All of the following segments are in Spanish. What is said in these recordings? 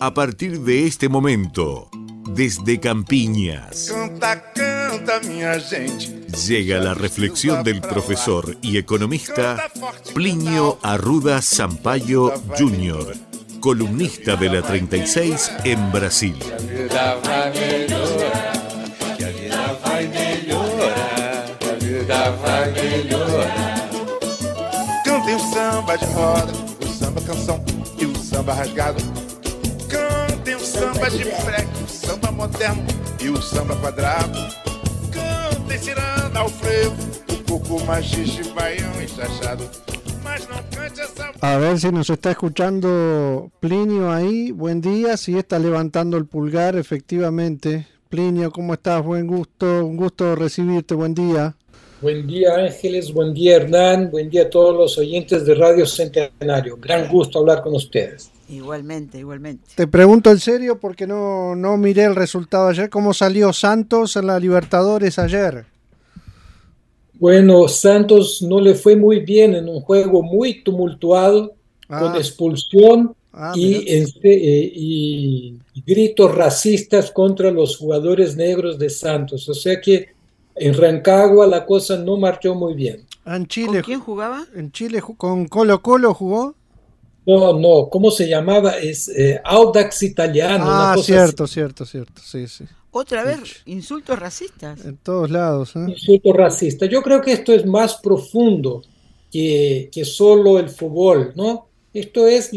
A partir de este momento, desde Campiñas, Canta, canta, llega la reflexión del profesor y economista Plinio Arruda Sampaio Jr., columnista de la 36 en Brasil. Cantem o samba de roda, o samba canção e o samba rasgado. Samba de o samba moderno e o samba quadrado. Ao frevo, baião e A ver si nos está escuchando Plinio ahí. Buen día, si está levantando el pulgar, efectivamente. Plinio, ¿cómo estás? Buen gusto, un gusto recibirte, buen día. Buen día Ángeles, buen día Hernán, buen día a todos los oyentes de Radio Centenario. Gran gusto hablar con ustedes. Igualmente, igualmente. Te pregunto en serio porque no, no miré el resultado ayer. ¿Cómo salió Santos en la Libertadores ayer? Bueno, Santos no le fue muy bien en un juego muy tumultuado, Ah. con expulsión Ah, y, este, eh, y gritos racistas contra los jugadores negros de Santos. O sea que en Rancagua la cosa no marchó muy bien. Ah, en ¿Con Chile, quién jugaba? en Chile con Colo Colo jugó. No, no, ¿cómo se llamaba? Es eh, Audax Italiano. una Ah, cosa cierto, cierto, cierto. Sí, sí. Otra vez, insultos racistas. En todos lados. ¿eh? insulto racista. Yo creo que esto es más profundo que, que solo el fútbol, ¿no? Esto es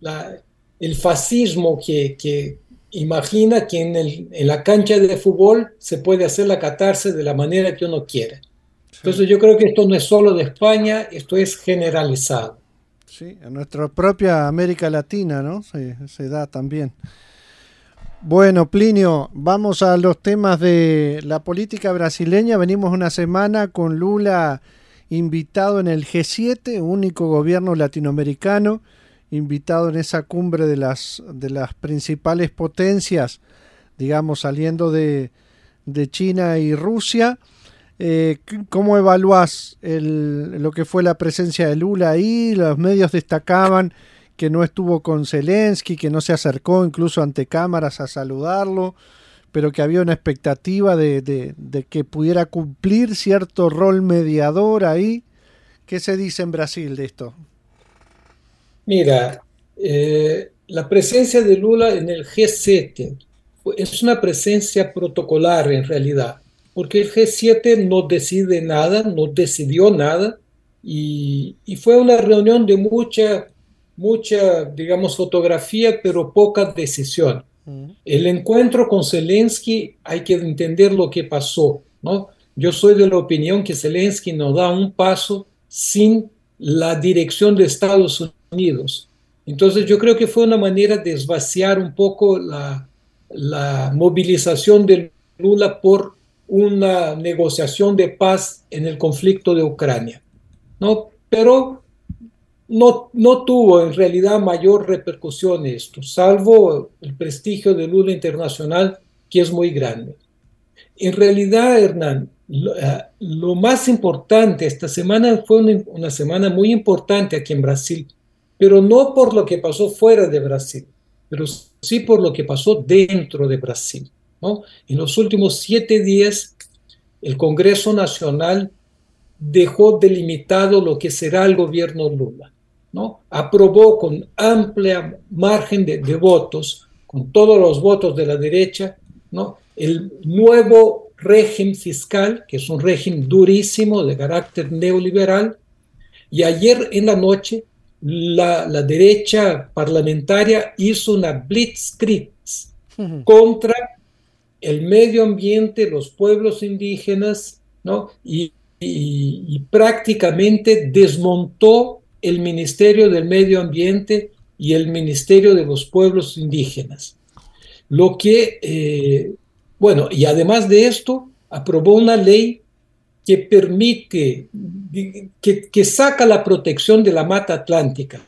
la- el fascismo que, que imagina que en, el- en la cancha de fútbol se puede hacer la catarse de la manera que uno quiere. Entonces yo creo que esto no es solo de España, esto es generalizado. Sí, en nuestra propia América Latina, ¿no? Se, da también. Bueno, Plinio, vamos a los temas de la política brasileña. Venimos una semana con Lula invitado en el G7, único gobierno latinoamericano, invitado en esa cumbre de las, de las principales potencias, digamos, saliendo de, de China y Rusia. Eh, ¿Cómo evaluás el- lo que fue la presencia de Lula ahí? Los medios destacaban que no estuvo con Zelensky, que no se acercó incluso ante cámaras a saludarlo, pero que había una expectativa de, que pudiera cumplir cierto rol mediador ahí. ¿Qué se dice en Brasil de esto? Mira, eh, la presencia de Lula en el G7 fue- es una presencia protocolar en realidad, porque el G7 no decide nada, no decidió nada, y, y fue una reunión de mucha, mucha, digamos, fotografía, pero poca decisión. El encuentro con Zelensky hay que entender lo que pasó, ¿no? Yo soy de la opinión que Zelensky no da un paso sin la dirección de Estados Unidos. Entonces yo creo que fue una manera de esvaciar un poco la, la movilización de Lula por una negociación de paz en el conflicto de Ucrania, ¿no? Pero no, no tuvo en realidad mayor repercusión esto, salvo el prestigio de Lula Internacional, que es muy grande. En realidad, Hernán, lo, eh, lo más importante esta semana fue una, una semana muy importante aquí en Brasil, pero no por lo que pasó fuera de Brasil, pero sí por lo que pasó dentro de Brasil. ¿No? En los últimos siete días, el Congreso Nacional dejó delimitado lo que será el gobierno Lula. ¿no? Aprobó con amplia margen de, de votos, con todos los votos de la derecha, ¿no? el nuevo régimen fiscal, que es un régimen durísimo de carácter neoliberal, y ayer en la noche la, la derecha parlamentaria hizo una blitzkrieg contra el medio ambiente, los pueblos indígenas, ¿no? y, prácticamente desmontó el Ministerio del Medio Ambiente y el Ministerio de los Pueblos Indígenas. Lo que, eh, bueno, y además de esto, aprobó una ley que permite, que, que, saca la protección de la mata atlántica,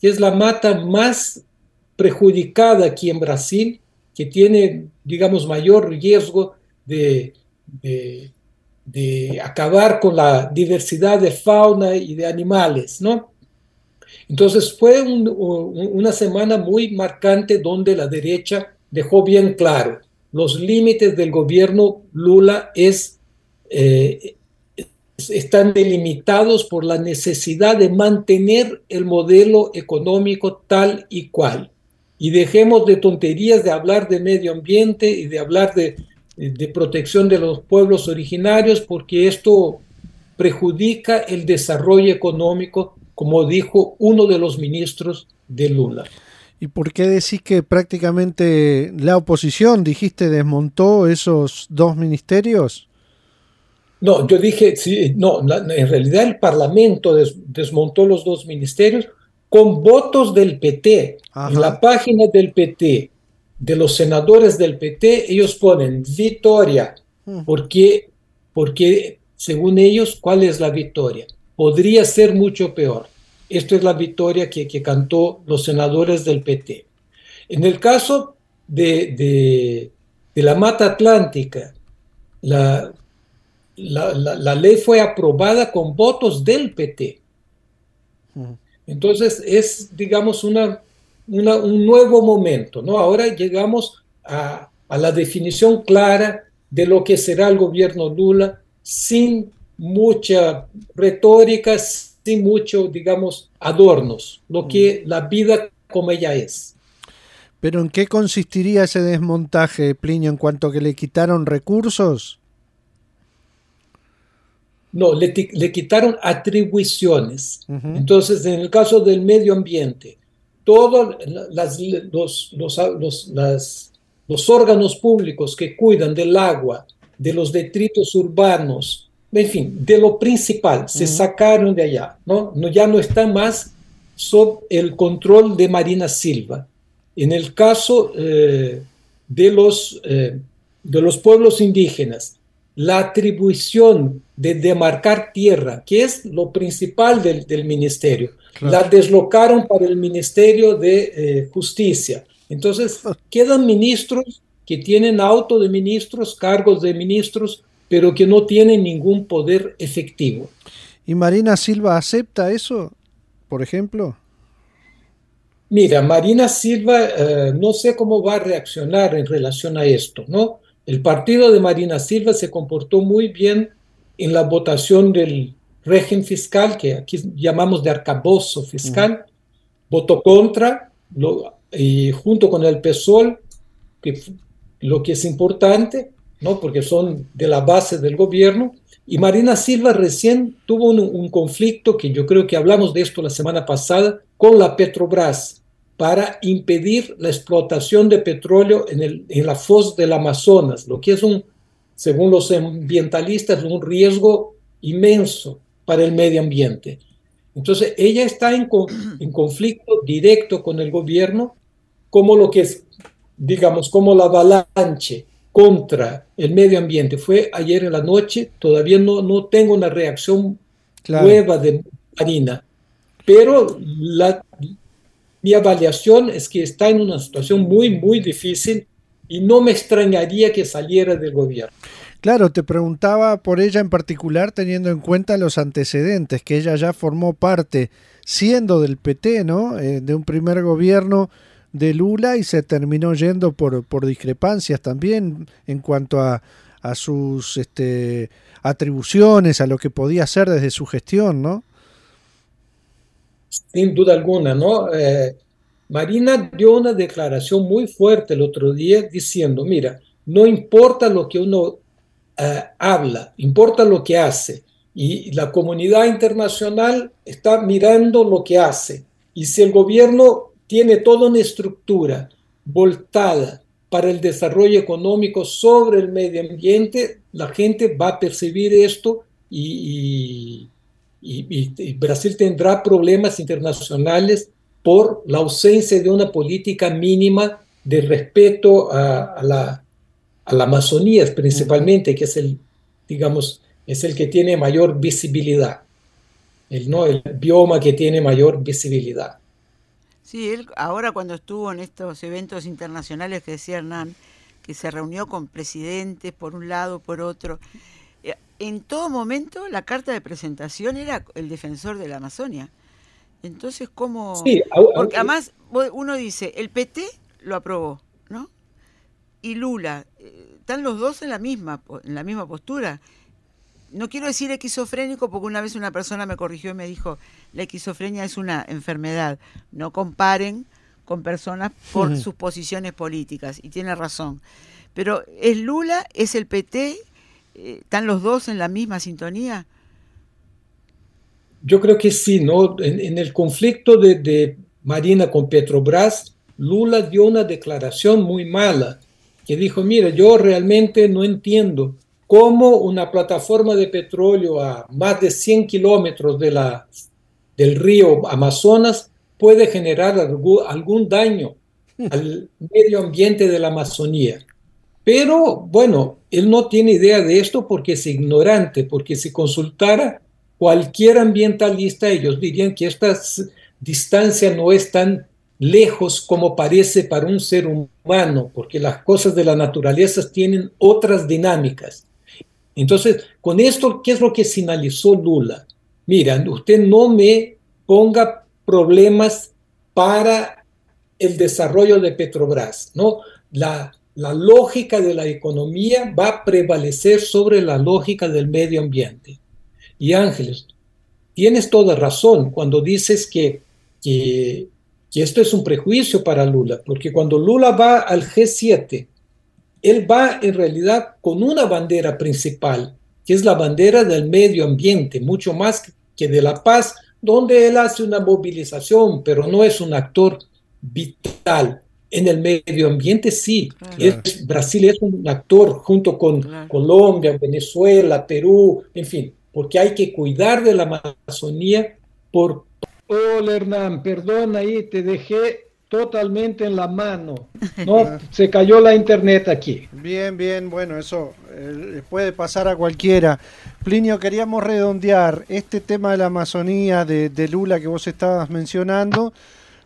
que es la mata más perjudicada aquí en Brasil, que tiene, digamos, mayor riesgo de, de, acabar con la diversidad de fauna y de animales, ¿no? Entonces fue un, una semana muy marcante donde la derecha dejó bien claro, los límites del gobierno Lula es, eh, están delimitados por la necesidad de mantener el modelo económico tal y cual. Y dejemos de tonterías de hablar de medio ambiente y de hablar de, de protección de los pueblos originarios, porque esto perjudica el desarrollo económico, como dijo uno de los ministros de Lula. ¿Y por qué decís que prácticamente la oposición, dijiste, desmontó esos dos ministerios? No, yo dije, sí, no, en realidad el Parlamento desmontó los dos ministerios con votos del PT. En la página del PT, de los senadores del PT, ellos ponen victoria, porque, porque según ellos, ¿cuál es la victoria? Podría ser mucho peor. Esto es la victoria que, que cantó los senadores del PT. En el caso de, de, de la Mata Atlántica, la, la, la, ley fue aprobada con votos del PT. Entonces es, digamos, una, una, un nuevo momento, ¿no? Ahora llegamos a, a, la definición clara de lo que será el gobierno Lula sin mucha retórica, sin mucho, digamos, adornos, lo que mm. la vida como ella es. Pero ¿en qué consistiría ese desmontaje, Plinio, en cuanto que le quitaron recursos? No, le, quitaron atribuciones. Entonces, en el caso del medio ambiente, todos las, los, los, los órganos públicos que cuidan del agua, de los detritos urbanos, en fin, de lo principal, se sacaron de allá, ¿no? ¿no? Ya no están más sob el control de Marina Silva. En el caso eh, de, los, eh, de los pueblos indígenas, la atribución de demarcar tierra, que es lo principal del, del ministerio, la deslocaron para el Ministerio de eh, Justicia. Entonces, quedan ministros que tienen auto de ministros, cargos de ministros, pero que no tienen ningún poder efectivo. ¿Y Marina Silva acepta eso, por ejemplo? Mira, Marina Silva eh, no sé cómo va a reaccionar en relación a esto, ¿no? El partido de Marina Silva se comportó muy bien en la votación del régimen fiscal, que aquí llamamos de arcabozo fiscal, votó contra, y junto con el PSOL, que lo que es importante, ¿no? porque son de la base del gobierno. Y Marina Silva recién tuvo un, conflicto, que yo creo que hablamos de esto la semana pasada, con la Petrobras para impedir la explotación de petróleo en, el, en la foz del Amazonas, lo que es un, según los ambientalistas, un riesgo inmenso para el medio ambiente. Entonces, ella está en, en conflicto directo con el gobierno, como lo que es digamos, como la avalanche contra el medio ambiente fue ayer en la noche, todavía no, no tengo una reacción nueva de Marina, pero la, mi avaliación es que está en una situación muy, muy difícil y no me extrañaría que saliera del gobierno. Claro, te preguntaba por ella en particular teniendo en cuenta los antecedentes, que ella ya formó parte, siendo del PT, ¿no? Eh, de un primer gobierno de Lula y se terminó yendo por, por discrepancias también en cuanto a, a sus este, atribuciones, a lo que podía hacer desde su gestión, ¿no? Sin duda alguna, ¿no? Eh, Marina dio una declaración muy fuerte el otro día diciendo, mira, no importa lo que uno eh, habla, importa lo que hace. Y la comunidad internacional está mirando lo que hace. Y si el gobierno tiene toda una estructura voltada para el desarrollo económico sobre el medio ambiente, la gente va a percibir esto y, Brasil tendrá problemas internacionales por la ausencia de una política mínima de respeto a, la, a la Amazonía principalmente, que es el, digamos, es el que tiene mayor visibilidad, el, ¿no? el bioma que tiene mayor visibilidad. Sí, él ahora cuando estuvo en estos eventos internacionales que decía Hernán, que se reunió con presidentes por un lado, por otro, eh, en todo momento la carta de presentación era el defensor de la Amazonia. Entonces, ¿cómo...? Sí, Porque además vos- uno dice, el PT lo aprobó, ¿no? Y Lula, eh, están los dos en la misma en la misma postura. No quiero decir esquizofrénico porque una vez una persona me corrigió y me dijo, la esquizofrenia es una enfermedad. No comparen con personas por sus posiciones políticas. Y tiene razón. Pero ¿es Lula? ¿Es el PT? Eh, ¿Están los dos en la misma sintonía? Yo creo que sí, ¿no? En, en el conflicto de, de Marina con Petrobras, Lula dio una declaración muy mala, que dijo, mira, yo realmente no entiendo cómo una plataforma de petróleo a más de 100 kilómetros de la, del río Amazonas puede generar algún, algún daño al medio ambiente de la Amazonía. Pero bueno, él no tiene idea de esto porque es ignorante, porque si consultara cualquier ambientalista, ellos dirían que esta distancia no es tan lejos como parece para un ser humano, porque las cosas de la naturaleza tienen otras dinámicas. Entonces, con esto, ¿qué es lo que sinalizó Lula? Mira, usted no me ponga problemas para el desarrollo de Petrobras, ¿no? La, la lógica de la economía va a prevalecer sobre la lógica del medio ambiente. Y Ángeles, tienes toda razón cuando dices que, que, que esto es un prejuicio para Lula, porque cuando Lula va al G7, él va en realidad con una bandera principal, que es la bandera del medio ambiente, mucho más que de la paz, donde él hace una movilización, pero no es un actor vital. En el medio ambiente sí, Claro. es- Brasil es un actor junto con Claro. Colombia, Venezuela, Perú, en fin, porque hay que cuidar de la Amazonía por... Hola Hernán, perdón ahí, te dejé totalmente en la mano. No, se cayó la internet aquí. Bien, bien, bueno, eso eh, puede pasar a cualquiera. Plinio, queríamos redondear este tema de la Amazonía, de, de Lula que vos estabas mencionando,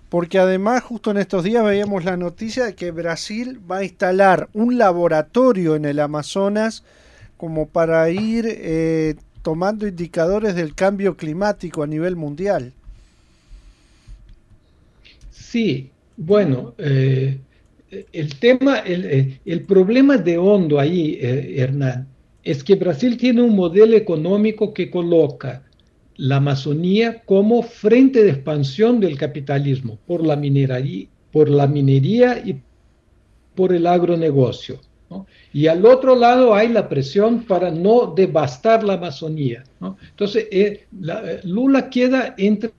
porque además justo en estos días veíamos la noticia de que Brasil va a instalar un laboratorio en el Amazonas como para ir eh, tomando indicadores del cambio climático a nivel mundial. Sí, bueno, eh, el tema, el, eh, el problema de hondo ahí, eh, Hernán, es que Brasil tiene un modelo económico que coloca la Amazonía como frente de expansión del capitalismo por la minería, por la minería y por el agronegocio. ¿No? Y al otro lado hay la presión para no devastar la Amazonía. ¿no? Entonces, eh, la, eh, Lula queda entre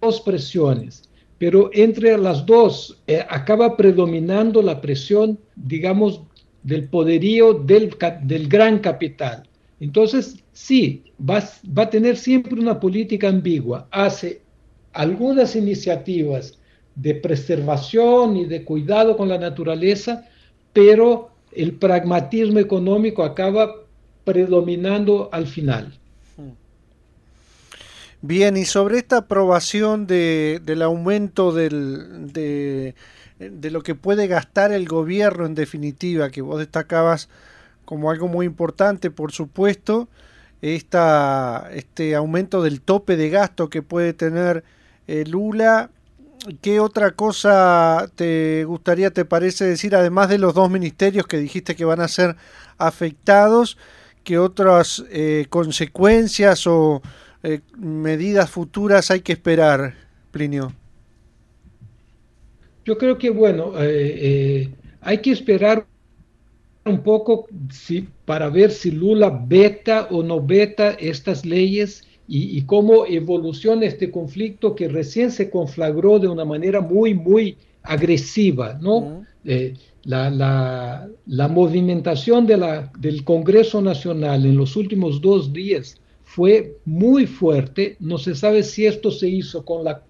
dos presiones, pero entre las dos eh, acaba predominando la presión, digamos, del poderío del, del gran capital. Entonces, sí, va, va a tener siempre una política ambigua. Hace algunas iniciativas de preservación y de cuidado con la naturaleza, pero el pragmatismo económico acaba predominando al final. Bien, y sobre esta aprobación de, del aumento del, de, lo que puede gastar el gobierno en definitiva, que vos destacabas como algo muy importante, por supuesto, esta, este aumento del tope de gasto que puede tener eh, Lula. ¿Qué otra cosa te gustaría, te parece decir, además de los dos ministerios que dijiste que van a ser afectados? ¿Qué otras eh, consecuencias o eh, medidas futuras hay que esperar, Plinio? Yo creo que, bueno, eh, eh, hay que esperar un poco si, para ver si Lula veta o no veta estas leyes y, y, cómo evoluciona este conflicto que recién se conflagró de una manera muy, muy agresiva, ¿no? Uh -huh. eh, la, la, la, movimentación de la, del Congreso Nacional en los últimos dos días fue muy fuerte. No se sabe si esto se hizo con la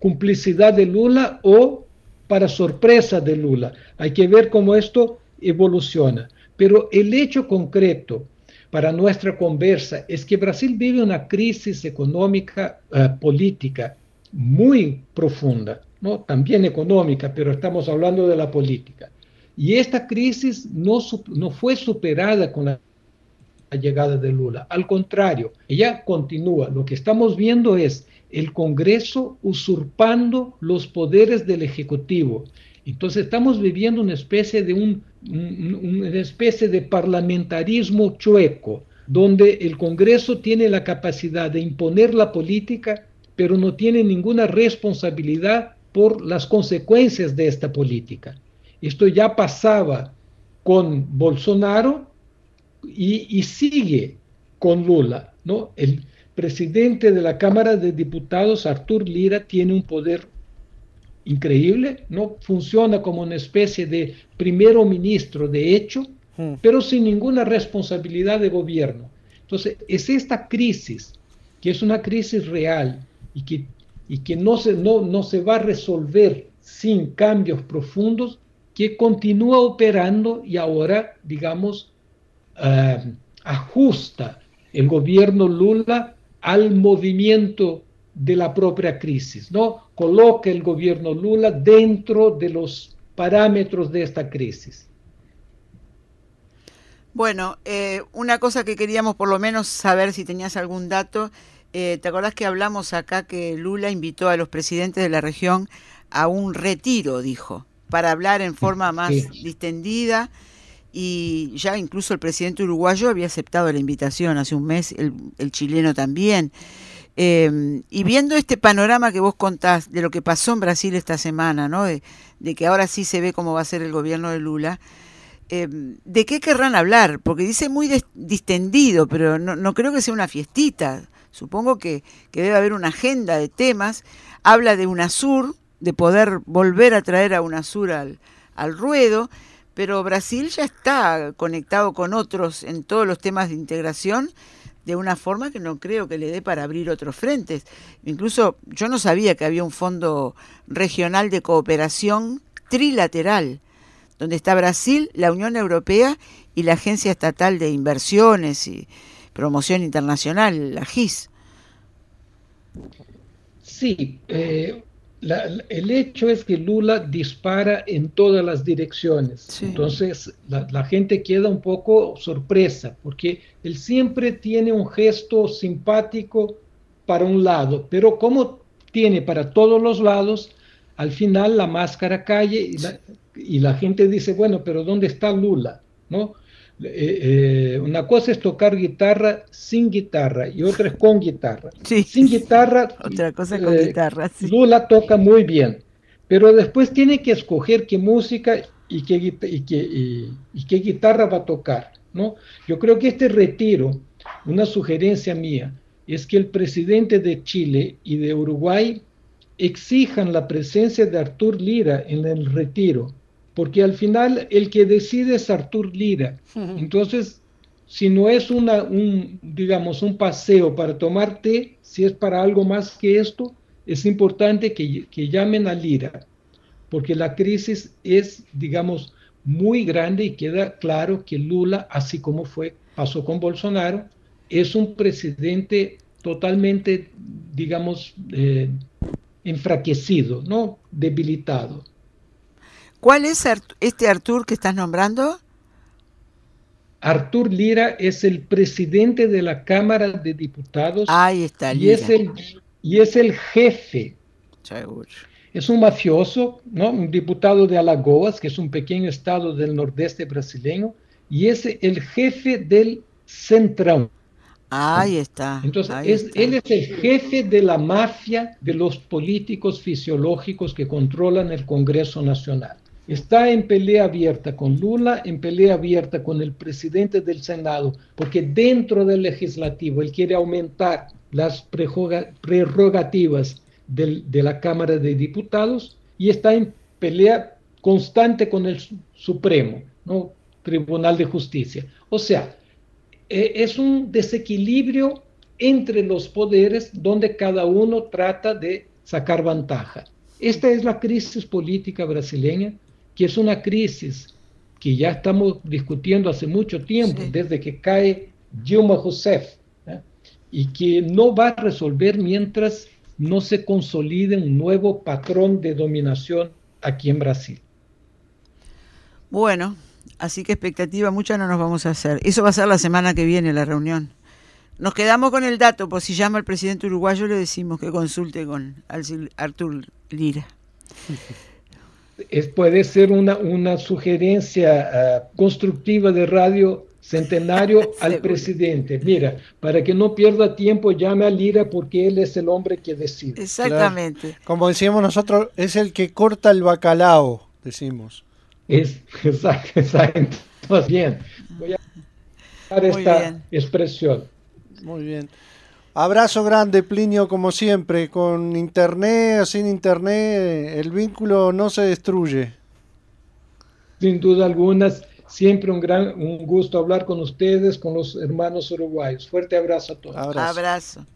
complicidad de Lula o para sorpresa de Lula. Hay que ver cómo esto evoluciona. Pero el hecho concreto para nuestra conversa es que Brasil vive una crisis económica uh, política muy profunda, ¿no? también económica, pero estamos hablando de la política. Y esta crisis no, no fue superada con la llegada de Lula. Al contrario, ella continúa. Lo que estamos viendo es el Congreso usurpando los poderes del Ejecutivo. Entonces estamos viviendo una especie de un, una especie de parlamentarismo chueco, donde el Congreso tiene la capacidad de imponer la política, pero no tiene ninguna responsabilidad por las consecuencias de esta política. Esto ya pasaba con Bolsonaro y, sigue con Lula. ¿no? El presidente de la Cámara de Diputados, Artur Lira, tiene un poder increíble, ¿no? funciona como una especie de primero ministro de hecho, hmm. pero sin ninguna responsabilidad de gobierno. Entonces, es esta crisis, que es una crisis real y que, y que no, se, no, no se va a resolver sin cambios profundos, que continúa operando y ahora, digamos, eh, ajusta el gobierno Lula al movimiento de la propia crisis, ¿no? Coloca el gobierno Lula dentro de los parámetros de esta crisis. Bueno, eh, una cosa que queríamos por lo menos saber si tenías algún dato, eh, ¿te acordás que hablamos acá que Lula invitó a los presidentes de la región a un retiro, dijo? para hablar en forma más distendida y ya incluso el presidente uruguayo había aceptado la invitación hace un mes, el, chileno también. Em, y viendo este panorama que vos contás de lo que pasó en Brasil esta semana, ¿no? de, que ahora sí se ve cómo va a ser el gobierno de Lula, em, ¿de qué querrán hablar? Porque dice muy distendido, pero no, no, creo que sea una fiestita. Supongo que, que debe haber una agenda de temas. Habla de UNASUR, de poder volver a traer a UNASUR al, al ruedo, pero Brasil ya está conectado con otros en todos los temas de integración de una forma que no creo que le dé para abrir otros frentes. Incluso yo no sabía que había un fondo regional de cooperación trilateral, donde está Brasil, la Unión Europea y la Agencia Estatal de Inversiones y Promoción Internacional, la GIS. Sí, eh, el hecho es que Lula dispara en todas las direcciones. Entonces la, gente queda un poco sorpresa porque él siempre tiene un gesto simpático para un lado, pero como tiene para todos los lados, al final la máscara cae y la, y la gente dice, bueno, pero ¿dónde está Lula? ¿No? Eh, eh, una cosa es tocar guitarra sin guitarra y otra es con guitarra. Sin guitarra, otra cosa con eh, guitarra. Lula toca muy bien, pero después tiene que escoger qué música y qué, y qué, y, qué guitarra va a tocar. ¿no? Yo creo que este retiro, una sugerencia mía, es que el presidente de Chile y de Uruguay exijan la presencia de Artur Lira en el retiro porque al final el que decide es Artur Lira. Entonces, si no es una, un, digamos, un paseo para tomar té, si es para algo más que esto, es importante que, que llamen a Lira, porque la crisis es, digamos, muy grande y queda claro que Lula, así como fue, pasó con Bolsonaro, es un presidente totalmente, digamos, eh, enfraquecido, ¿no? debilitado. ¿Cuál es este Artur que estás nombrando? Artur Lira es el presidente de la Cámara de Diputados. Ahí está, Y es el, y es el jefe. Es un mafioso, ¿no? un diputado de Alagoas, que es un pequeño estado del nordeste brasileño, y es el jefe del Centrão. Ahí está. Entonces, él es el jefe de la mafia de los políticos fisiológicos que controlan el Congreso Nacional está en pelea abierta con Lula, en pelea abierta con el presidente del Senado, porque dentro del legislativo él quiere aumentar las prerrogativas de la Cámara de Diputados y está en pelea constante con el Supremo, ¿no? Tribunal de Justicia. O sea, e, es un desequilibrio entre los poderes donde cada uno trata de sacar ventaja. Esta es la crisis política brasileña que es una crisis que ya estamos discutiendo hace mucho tiempo, desde que cae Dilma Rousseff, y que no va a resolver mientras no se consolide un nuevo patrón de dominación aquí en Brasil. Bueno, Así que expectativa mucha no nos vamos a hacer. Eso va a ser la semana que viene la reunión. Nos quedamos con el dato, por si llama el presidente uruguayo le decimos que consulte con Artur Lira. Es, puede ser una, una sugerencia ah, constructiva de radio centenario al presidente. Mira, para que no pierda tiempo, llame a Lira porque él es el hombre que decide. Exactamente. Como decíamos nosotros, es el que corta el bacalao, decimos. Es, exacto, exacto. bien. Voy a esta expresión. Muy bien. Abrazo grande, Plinio, como siempre. Con internet o sin internet, el vínculo no se destruye. Sin duda alguna, siempre un gran un gusto hablar con ustedes, con los hermanos uruguayos. Fuerte abrazo a todos. Abrazo. abrazo.